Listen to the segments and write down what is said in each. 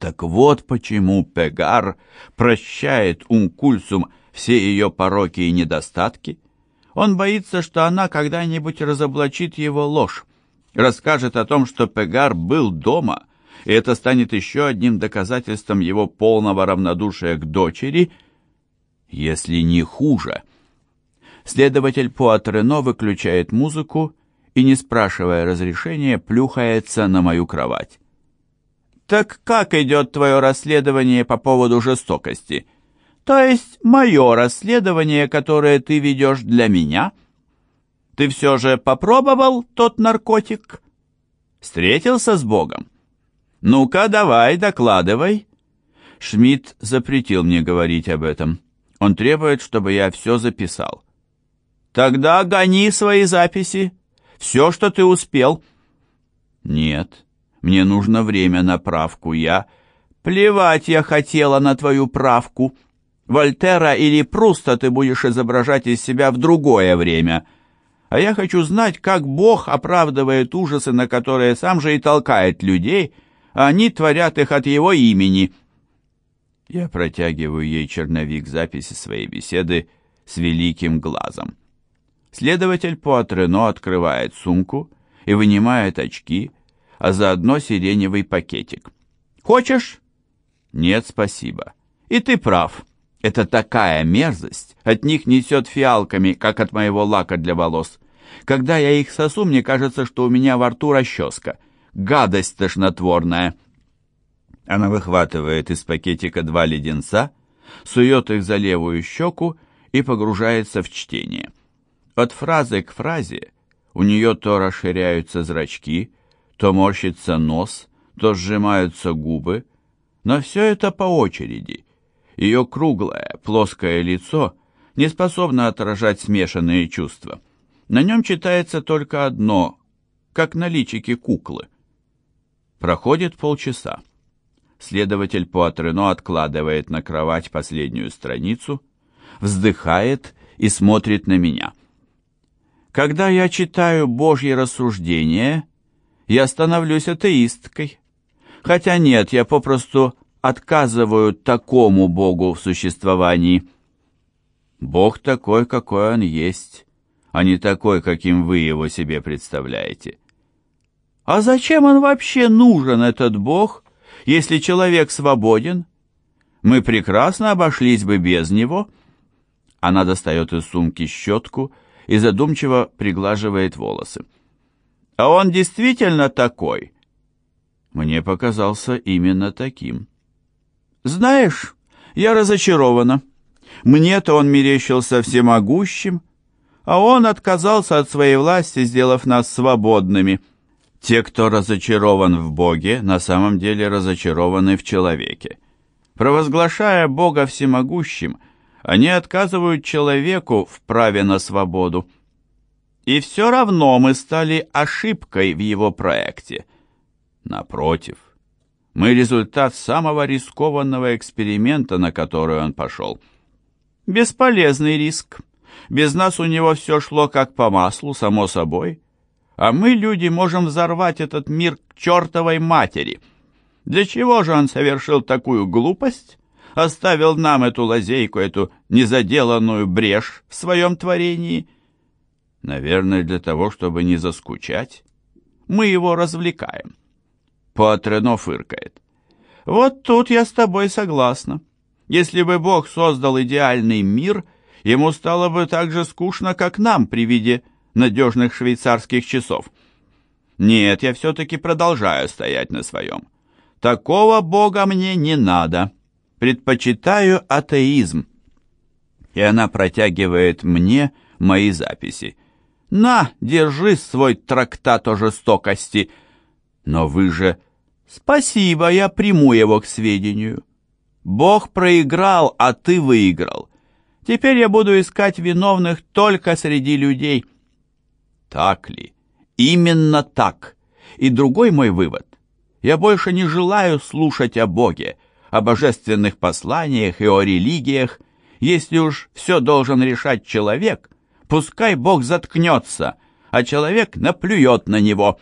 Так вот почему Пегар прощает Ункульсум все ее пороки и недостатки. Он боится, что она когда-нибудь разоблачит его ложь, расскажет о том, что Пегар был дома, и это станет еще одним доказательством его полного равнодушия к дочери, если не хуже. Следователь Пуатрено выключает музыку и, не спрашивая разрешения, плюхается на мою кровать. «Так как идет твое расследование по поводу жестокости? То есть мое расследование, которое ты ведешь для меня? Ты все же попробовал тот наркотик? Встретился с Богом? Ну-ка, давай, докладывай». Шмидт запретил мне говорить об этом. Он требует, чтобы я все записал. «Тогда гони свои записи. Все, что ты успел». «Нет, мне нужно время на правку. Я... Плевать я хотела на твою правку. Вольтера или Пруста ты будешь изображать из себя в другое время. А я хочу знать, как Бог оправдывает ужасы, на которые сам же и толкает людей, а они творят их от его имени». Я протягиваю ей черновик записи своей беседы с великим глазом. Следователь Пуатрено открывает сумку и вынимает очки, а заодно сиреневый пакетик. «Хочешь?» «Нет, спасибо. И ты прав. Это такая мерзость. От них несет фиалками, как от моего лака для волос. Когда я их сосу, мне кажется, что у меня во рту расческа. Гадость тошнотворная». Она выхватывает из пакетика два леденца, сует их за левую щеку и погружается в чтение. От фразы к фразе у нее то расширяются зрачки, то морщится нос, то сжимаются губы, но все это по очереди. Ее круглое, плоское лицо не способно отражать смешанные чувства. На нем читается только одно, как на личике куклы. Проходит полчаса. Следователь Пуатрено откладывает на кровать последнюю страницу, вздыхает и смотрит на меня. Когда я читаю Божьи рассуждения, я становлюсь атеисткой. Хотя нет, я попросту отказываю такому Богу в существовании. Бог такой, какой Он есть, а не такой, каким вы его себе представляете. А зачем он вообще нужен, этот Бог, если человек свободен? Мы прекрасно обошлись бы без него. Она достает из сумки щетку и задумчиво приглаживает волосы. А он действительно такой? Мне показался именно таким. Знаешь, я разочарована. Мне-то он мерещился всемогущим, а он отказался от своей власти, сделав нас свободными. Те, кто разочарован в Боге, на самом деле разочарованы в человеке. Провозглашая Бога всемогущим, они отказывают человеку в праве на свободу. И все равно мы стали ошибкой в его проекте. Напротив, мы результат самого рискованного эксперимента, на который он пошел. Бесполезный риск. Без нас у него все шло как по маслу, само собой. А мы, люди, можем взорвать этот мир к чертовой матери. Для чего же он совершил такую глупость? Оставил нам эту лазейку, эту незаделанную брешь в своем творении – Наверное, для того, чтобы не заскучать. Мы его развлекаем. Патрено фыркает. Вот тут я с тобой согласна. Если бы Бог создал идеальный мир, ему стало бы так же скучно, как нам при виде надежных швейцарских часов. Нет, я все-таки продолжаю стоять на своем. Такого Бога мне не надо. Предпочитаю атеизм. И она протягивает мне мои записи. На, держи свой трактат о жестокости. Но вы же... Спасибо, я приму его к сведению. Бог проиграл, а ты выиграл. Теперь я буду искать виновных только среди людей. Так ли? Именно так. И другой мой вывод. Я больше не желаю слушать о Боге, о божественных посланиях и о религиях. Если уж все должен решать человек, Пускай Бог заткнется, а человек наплюет на него.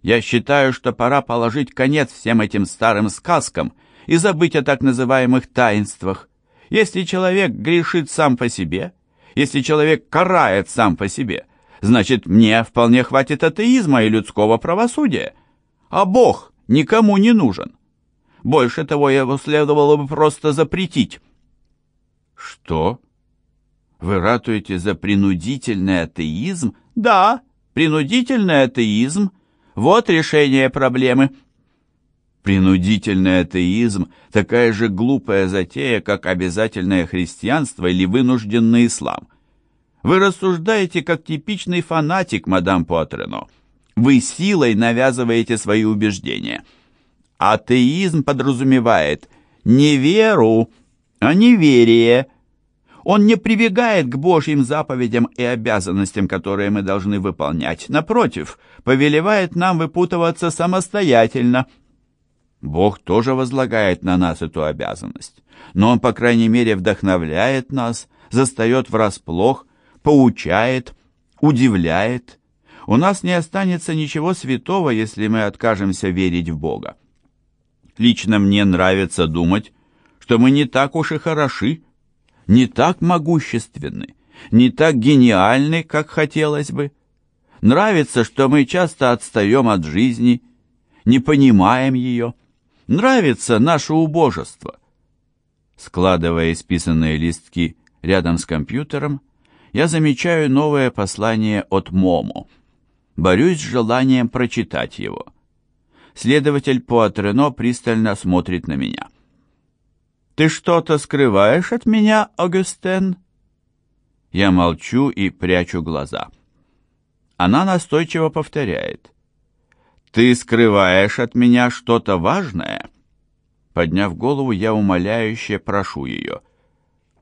Я считаю, что пора положить конец всем этим старым сказкам и забыть о так называемых таинствах. Если человек грешит сам по себе, если человек карает сам по себе, значит, мне вполне хватит атеизма и людского правосудия. А Бог никому не нужен. Больше того, его следовало бы просто запретить. Что? Вы ратуете за принудительный атеизм? Да, принудительный атеизм. Вот решение проблемы. Принудительный атеизм – такая же глупая затея, как обязательное христианство или вынужденный ислам. Вы рассуждаете как типичный фанатик, мадам Пуатрено. Вы силой навязываете свои убеждения. Атеизм подразумевает не веру, а неверие. Он не прибегает к Божьим заповедям и обязанностям, которые мы должны выполнять. Напротив, повелевает нам выпутываться самостоятельно – Бог тоже возлагает на нас эту обязанность, но Он, по крайней мере, вдохновляет нас, застает врасплох, поучает, удивляет. У нас не останется ничего святого, если мы откажемся верить в Бога. Лично мне нравится думать, что мы не так уж и хороши, не так могущественны, не так гениальны, как хотелось бы. Нравится, что мы часто отстаем от жизни, не понимаем ее, Нравится наше убожество. Складывая исписанные листки рядом с компьютером, я замечаю новое послание от Момо. Борюсь с желанием прочитать его. Следователь Пуатрено пристально смотрит на меня. «Ты что-то скрываешь от меня, Огюстен?» Я молчу и прячу глаза. Она настойчиво повторяет. «Ты скрываешь от меня что-то важное?» Подняв голову, я умоляюще прошу ее.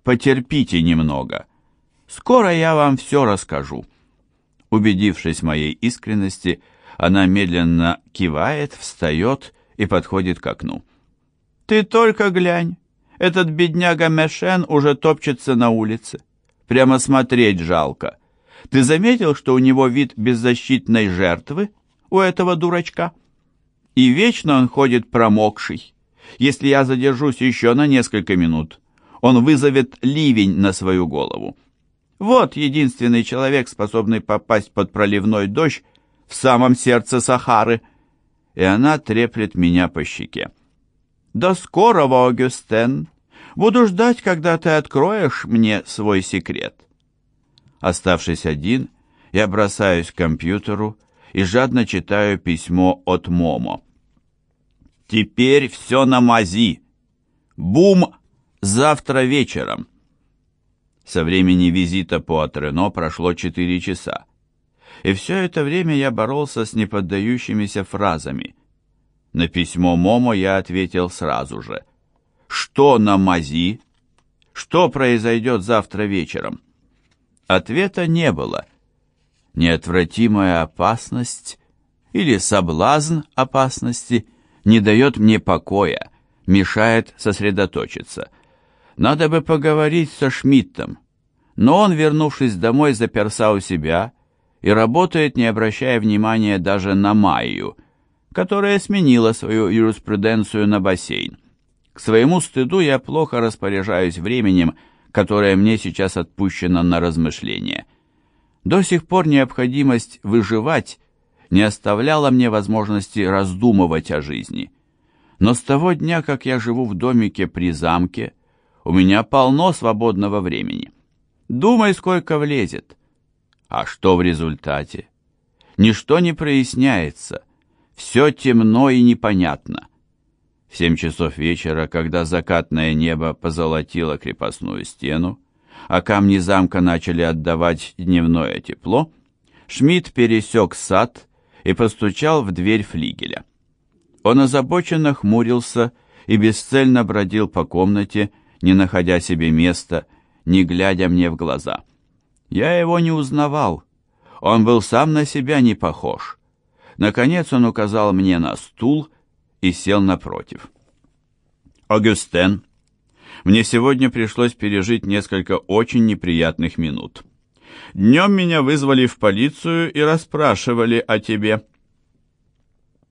«Потерпите немного. Скоро я вам все расскажу». Убедившись в моей искренности, она медленно кивает, встает и подходит к окну. «Ты только глянь! Этот бедняга Мешен уже топчется на улице. Прямо смотреть жалко. Ты заметил, что у него вид беззащитной жертвы?» у этого дурачка. И вечно он ходит промокший. Если я задержусь еще на несколько минут, он вызовет ливень на свою голову. Вот единственный человек, способный попасть под проливной дождь в самом сердце Сахары. И она треплет меня по щеке. «До скорого, Огюстен! Буду ждать, когда ты откроешь мне свой секрет». Оставшись один, я бросаюсь к компьютеру и жадно читаю письмо от Момо. «Теперь все на мази. Бум! Завтра вечером!» Со времени визита Пуатрено прошло четыре часа. И все это время я боролся с неподдающимися фразами. На письмо Момо я ответил сразу же. «Что на мази? Что произойдет завтра вечером?» Ответа не было, неотвратимая опасность или соблазн опасности не дает мне покоя, мешает сосредоточиться. Надо бы поговорить со Шмидтом, но он, вернувшись домой, заперся у себя и работает, не обращая внимания даже на Майю, которая сменила свою юриспруденцию на бассейн. К своему стыду я плохо распоряжаюсь временем, которое мне сейчас отпущено на размышления. До сих пор необходимость выживать не оставляла мне возможности раздумывать о жизни. Но с того дня, как я живу в домике при замке, у меня полно свободного времени. Думай, сколько влезет. А что в результате? Ничто не проясняется. Все темно и непонятно. В семь часов вечера, когда закатное небо позолотило крепостную стену, а камни замка начали отдавать дневное тепло, Шмидт пересек сад и постучал в дверь флигеля. Он озабоченно хмурился и бесцельно бродил по комнате, не находя себе места, не глядя мне в глаза. Я его не узнавал. Он был сам на себя не похож. Наконец он указал мне на стул и сел напротив. «Огюстен», мне сегодня пришлось пережить несколько очень неприятных минут. Днем меня вызвали в полицию и расспрашивали о тебе.